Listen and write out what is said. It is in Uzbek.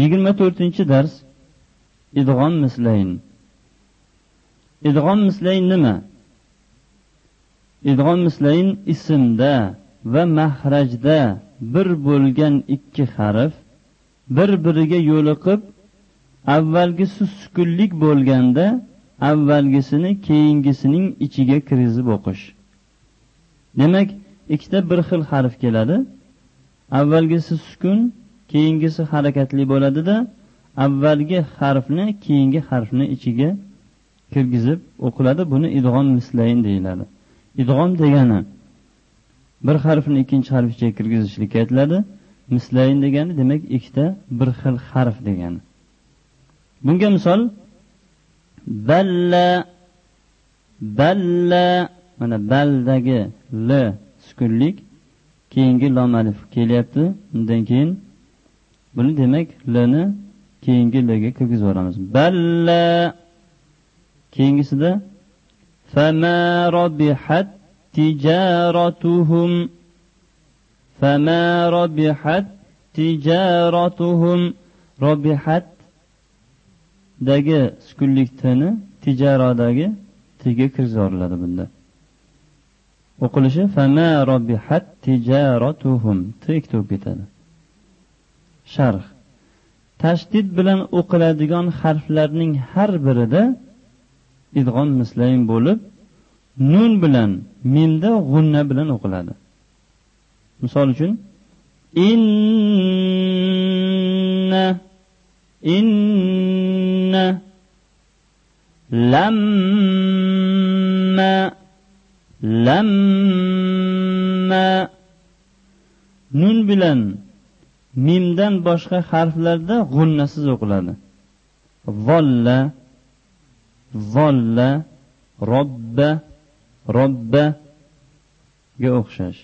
yigirma to'rtinchi dars idg'om mislayn. Idg'om mislayn nima? Idg'om mislayn ismda va mahrajda bir bo'lgan ikki harf bir biriga yo'liqib avvalgisi sukunlik bo'lganda avvalgisini keyingisining ichiga kirgizib o'qish. Demak ikkita bir xil harf keladi. Avvalgisi sukun keyingisi harakatli bo'ladida avvalgi harfni keyingi harfni ichiga kirgizib o'qiladi. Buni idg'om mislayn deyiladi. Idg'om degani bir harfni ikkinchi harf ichiga kirgizishlikka aytiladi mislayn degani demak ikkita bir xil harf degani. Bunga misol balla balla mana baldagi l sukunlik keyingi lom alif kelyapti. Undan keyin buni demak lni keyingi lga kirgizib yuboramiz. Balla. Keyingisida fama robihat tijaratuhum. Fama robihat tijaratuhum. Robihat dagi sukunlik tini tijarodagi tiga kirgizib yuboriladi bunda. O'qilishi fama robihat tijaratuhum. T ikkita bo'lib ketadi. Sharh. Tashdid bilan o'qiladigan harflarning har birida idg'om mislayn bo'lib nun bilan minda g'unna bilan o'qiladi. Misol uchun inna inna lamma lamma. Nun bilan mimdan boshqa harflarda g'unnasiz o'qiladi. Volla volla robba robbaga o'xshash.